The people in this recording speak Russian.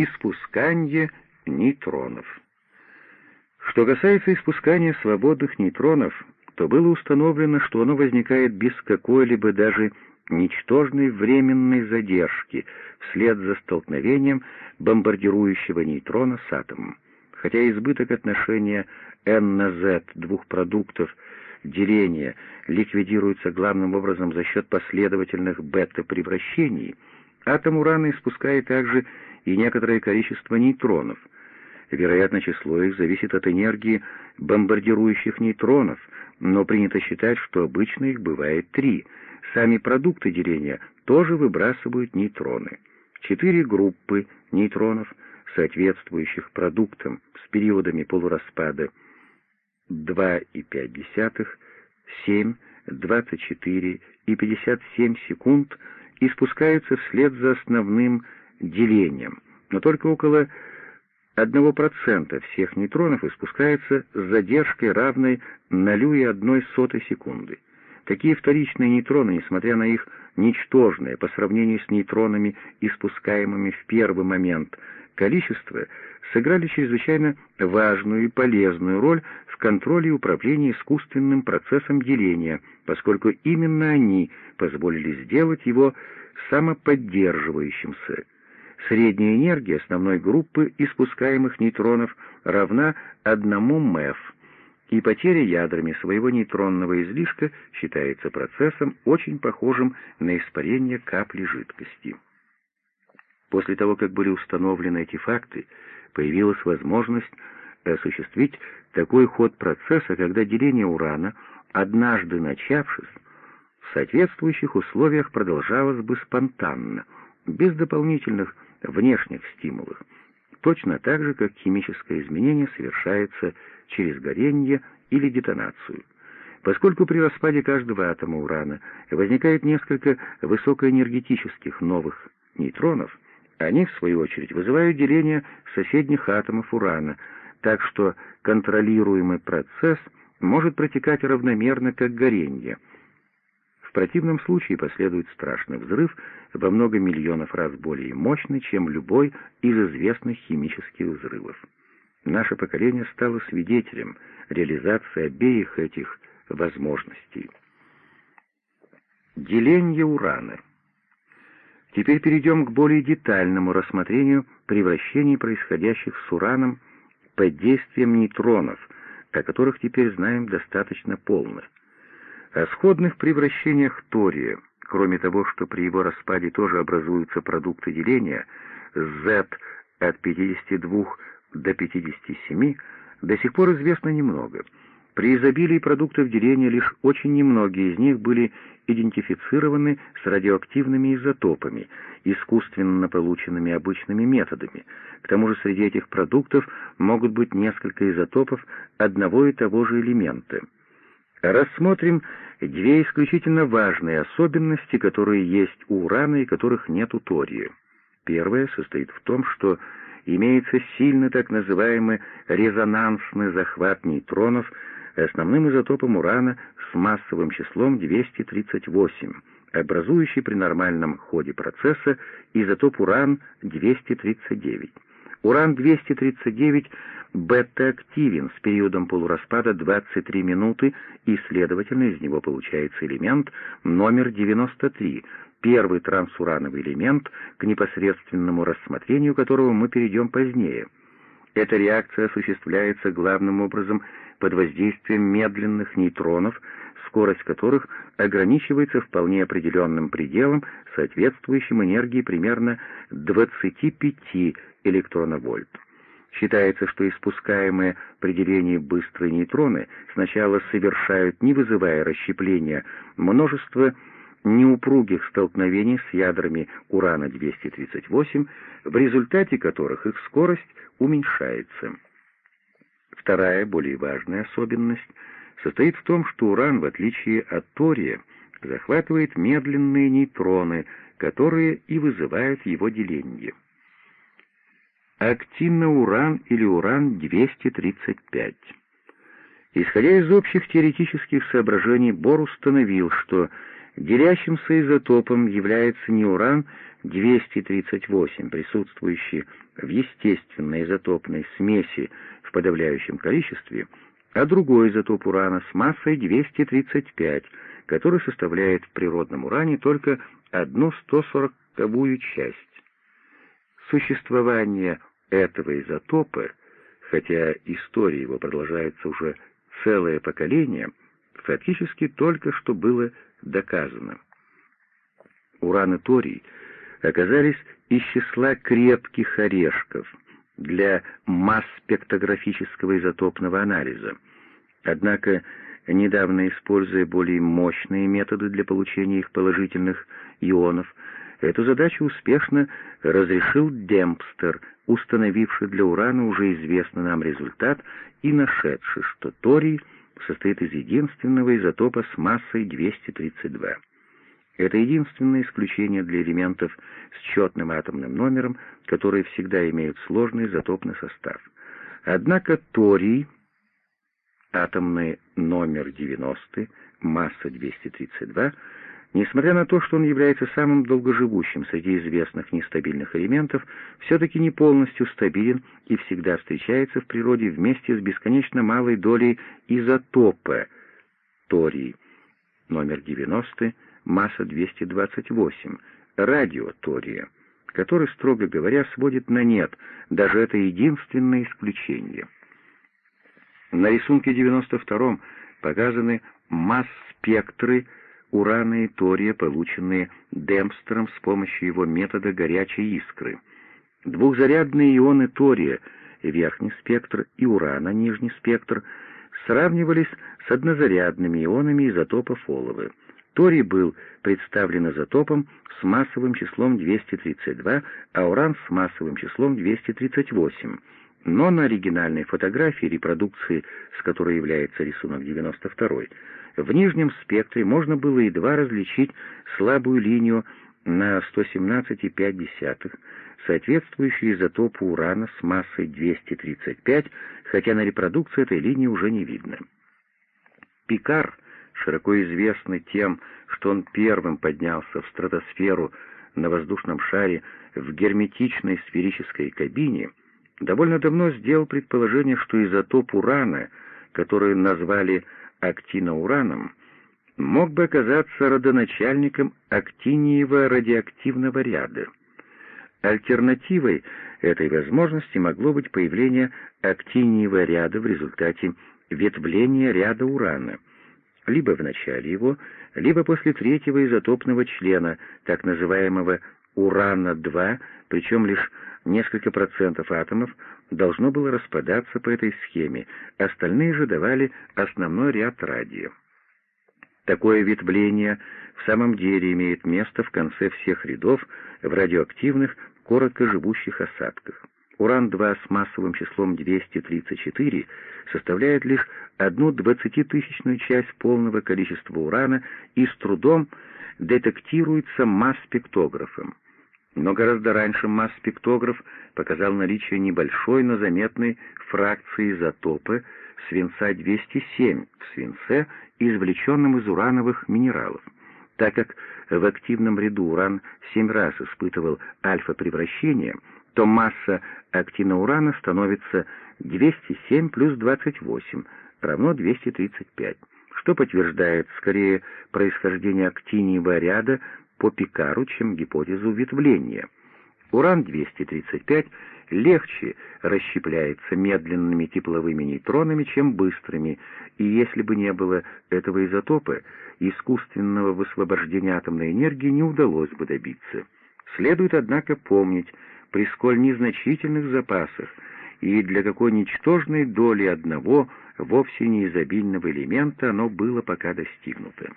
Испускание нейтронов. Что касается испускания свободных нейтронов, то было установлено, что оно возникает без какой-либо даже ничтожной временной задержки вслед за столкновением бомбардирующего нейтрона с атомом. Хотя избыток отношения n на z двух продуктов деления ликвидируется главным образом за счет последовательных бета-превращений, атом урана испускает также и некоторое количество нейтронов. Вероятно, число их зависит от энергии бомбардирующих нейтронов, но принято считать, что обычно их бывает три. Сами продукты деления тоже выбрасывают нейтроны. Четыре группы нейтронов, соответствующих продуктам с периодами полураспада 2,5, 7, 24 и 57 секунд, испускаются вслед за основным делением, но только около 1% всех нейтронов испускается с задержкой, равной 0,1 секунды. Такие вторичные нейтроны, несмотря на их ничтожное по сравнению с нейтронами, испускаемыми в первый момент, количество, сыграли чрезвычайно важную и полезную роль в контроле и управлении искусственным процессом деления, поскольку именно они позволили сделать его самоподдерживающимся. Средняя энергия основной группы испускаемых нейтронов равна 1 МЭФ, и потеря ядрами своего нейтронного излишка считается процессом, очень похожим на испарение капли жидкости. После того, как были установлены эти факты, появилась возможность осуществить такой ход процесса, когда деление урана, однажды начавшись, в соответствующих условиях продолжалось бы спонтанно, без дополнительных внешних стимулов, точно так же, как химическое изменение совершается через горение или детонацию. Поскольку при распаде каждого атома урана возникает несколько высокоэнергетических новых нейтронов, они, в свою очередь, вызывают деление соседних атомов урана, так что контролируемый процесс может протекать равномерно, как горение — противном случае последует страшный взрыв, во много миллионов раз более мощный, чем любой из известных химических взрывов. Наше поколение стало свидетелем реализации обеих этих возможностей. Деление урана. Теперь перейдем к более детальному рассмотрению превращений, происходящих с ураном под действием нейтронов, о которых теперь знаем достаточно полно. О сходных превращениях тория, кроме того, что при его распаде тоже образуются продукты деления, Z от 52 до 57, до сих пор известно немного. При изобилии продуктов деления лишь очень немногие из них были идентифицированы с радиоактивными изотопами, искусственно полученными обычными методами. К тому же среди этих продуктов могут быть несколько изотопов одного и того же элемента — Рассмотрим две исключительно важные особенности, которые есть у урана и которых нет у тория. Первая состоит в том, что имеется сильный так называемый резонансный захват нейтронов основным изотопом урана с массовым числом 238, образующий при нормальном ходе процесса изотоп уран-239. Уран-239 бета-активен с периодом полураспада 23 минуты, и, следовательно, из него получается элемент номер 93, первый трансурановый элемент, к непосредственному рассмотрению которого мы перейдем позднее. Эта реакция осуществляется главным образом под воздействием медленных нейтронов, скорость которых ограничивается вполне определенным пределом, соответствующим энергии примерно 25 электроновольт. Считается, что испускаемые при делении быстрые нейтроны сначала совершают, не вызывая расщепления, множество неупругих столкновений с ядрами урана-238, в результате которых их скорость уменьшается. Вторая, более важная особенность состоит в том, что уран, в отличие от тория, захватывает медленные нейтроны, которые и вызывают его деление актиноуран или уран-235. Исходя из общих теоретических соображений, Бор установил, что делящимся изотопом является не уран 238, присутствующий в естественной изотопной смеси в подавляющем количестве, а другой изотоп урана с массой 235, который составляет в природном уране только одну 140-ковую часть. Существование этого изотопа, хотя история его продолжается уже целое поколение, фактически только что было доказано. Уран и торий оказались из числа крепких орешков для масс-спектрографического изотопного анализа. Однако, недавно используя более мощные методы для получения их положительных ионов, эту задачу успешно разрешил Демпстер, установивший для урана уже известный нам результат и нашедший, что торий состоит из единственного изотопа с массой 232. Это единственное исключение для элементов с четным атомным номером, которые всегда имеют сложный изотопный состав. Однако торий, атомный номер 90, масса 232, несмотря на то, что он является самым долгоживущим среди известных нестабильных элементов, все-таки не полностью стабилен и всегда встречается в природе вместе с бесконечно малой долей изотопа торий, номер 90, масса 228, радиотория, который, строго говоря, сводит на нет, даже это единственное исключение. На рисунке 92 показаны масс-спектры урана и тория, полученные Демпстером с помощью его метода горячей искры. Двухзарядные ионы тория, верхний спектр, и урана, нижний спектр, сравнивались с однозарядными ионами изотопа фоловы. Торий был представлен изотопом с массовым числом 232, а уран с массовым числом 238. Но на оригинальной фотографии репродукции, с которой является рисунок 92, в нижнем спектре можно было едва различить слабую линию на 117,5, соответствующую изотопу урана с массой 235, хотя на репродукции этой линии уже не видно. Пикар — широко известный тем, что он первым поднялся в стратосферу на воздушном шаре в герметичной сферической кабине, довольно давно сделал предположение, что изотоп урана, который назвали актиноураном, мог бы оказаться родоначальником актиниева радиоактивного ряда. Альтернативой этой возможности могло быть появление актиниевого ряда в результате ветвления ряда урана — либо в начале его, либо после третьего изотопного члена, так называемого урана-2, причем лишь несколько процентов атомов должно было распадаться по этой схеме, остальные же давали основной ряд радия. Такое ветвление в самом деле имеет место в конце всех рядов в радиоактивных короткоживущих осадках. Уран-2 с массовым числом 234 составляет лишь одну двадцатитысячную часть полного количества урана и с трудом детектируется масс-спектографом. Но гораздо раньше масс-спектограф показал наличие небольшой, но заметной фракции изотопа свинца-207 в свинце, извлеченном из урановых минералов. Так как в активном ряду уран семь раз испытывал альфа-превращение, то масса актиноурана становится 207 плюс 28, равно 235, что подтверждает скорее происхождение актиниевого ряда по Пикару, чем гипотезу ветвления. Уран-235 легче расщепляется медленными тепловыми нейтронами, чем быстрыми, и если бы не было этого изотопа, искусственного высвобождения атомной энергии не удалось бы добиться. Следует, однако, помнить, при сколь незначительных запасах и для какой ничтожной доли одного вовсе не изобильного элемента оно было пока достигнуто.